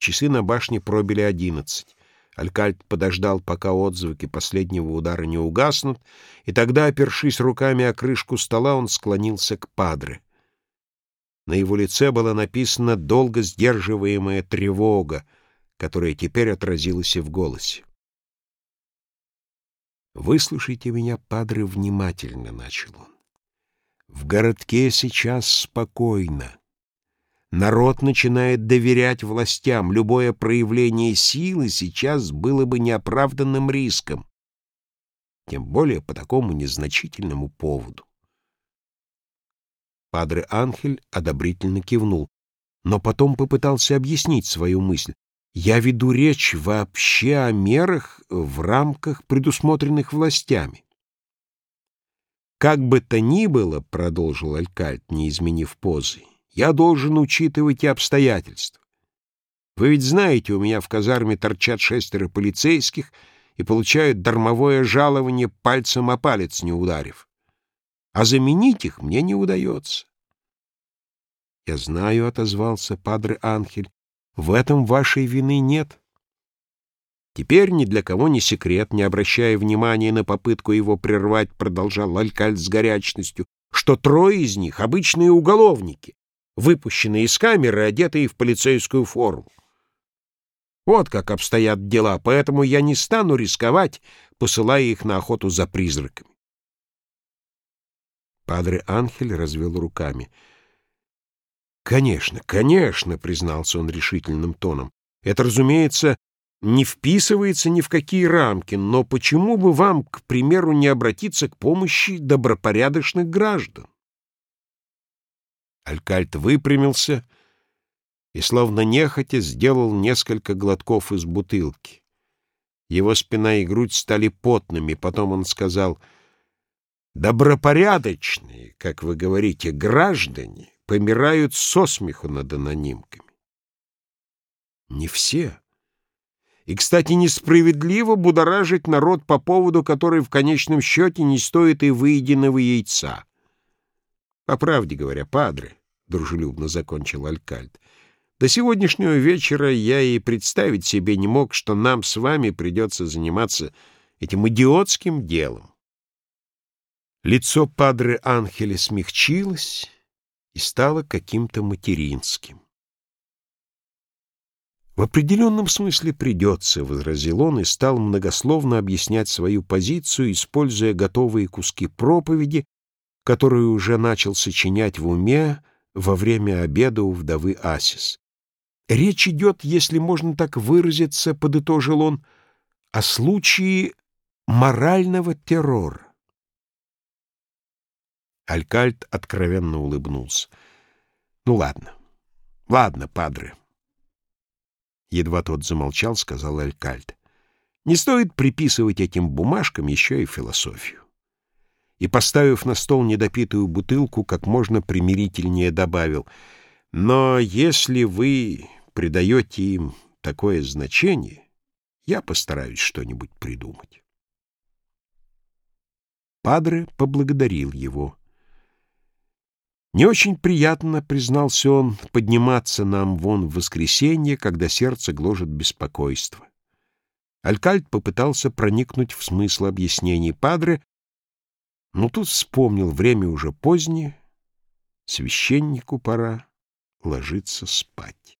Часы на башне пробили одиннадцать. Алькальт подождал, пока отзвуки последнего удара не угаснут, и тогда, опершись руками о крышку стола, он склонился к падре. На его лице была написана долго сдерживаемая тревога, которая теперь отразилась и в голосе. «Выслушайте меня, падре, внимательно», — начал он. «В городке сейчас спокойно. Народ начинает доверять властям. Любое проявление силы сейчас было бы неоправданным риском. Тем более по такому незначительному поводу. Падре Анхель одобрительно кивнул, но потом попытался объяснить свою мысль. «Я веду речь вообще о мерах в рамках, предусмотренных властями». «Как бы то ни было», — продолжил Алькальт, не изменив позы, я должен учитывать и обстоятельства. Вы ведь знаете, у меня в казарме торчат шестеро полицейских и получают дармовое жалование пальцем о палец не ударив. А заменить их мне не удается. «Я знаю», — отозвался Падре Анхель, — «в этом вашей вины нет». Теперь ни для кого не секрет, не обращая внимания на попытку его прервать, продолжал Алькальд с горячностью, что трое из них — обычные уголовники, выпущенные из камеры, одетые в полицейскую форму. Вот как обстоят дела, поэтому я не стану рисковать, посылая их на охоту за призраками. Падре Анхель развел руками. «Конечно, конечно», — признался он решительным тоном. «Это, разумеется, не вписывается ни в какие рамки, но почему бы вам, к примеру, не обратиться к помощи добропорядочных граждан? Алькальт выпрямился и, словно нехотя, сделал несколько глотков из бутылки. Его спина и грудь стали потными, потом он сказал, «Добропорядочные, как вы говорите, граждане помирают со смеху над анонимками». Не все. И, кстати, несправедливо будоражить народ по поводу, который в конечном счете не стоит и выеденного яйца. По правде говоря, падре, — дружелюбно закончил Алькальд, — до сегодняшнего вечера я и представить себе не мог, что нам с вами придется заниматься этим идиотским делом. Лицо падре Анхеля смягчилось и стало каким-то материнским. «В определенном смысле придется», — возразил он и стал многословно объяснять свою позицию, используя готовые куски проповеди, которую уже начал сочинять в уме во время обеда у вдовы Асис. Речь идет, если можно так выразиться, подытожил он, о случае морального террора. Алькальт откровенно улыбнулся. «Ну ладно, ладно, падре». Едва тот замолчал, сказал Алькальт. «Не стоит приписывать этим бумажкам еще и философию» и, поставив на стол недопитую бутылку, как можно примирительнее добавил, «Но если вы придаете им такое значение, я постараюсь что-нибудь придумать». Падре поблагодарил его. «Не очень приятно, — признался он, — подниматься нам вон в воскресенье, когда сердце гложет беспокойство». Алькальд попытался проникнуть в смысл объяснений Падре, но тут вспомнил, время уже позднее, священнику пора ложиться спать.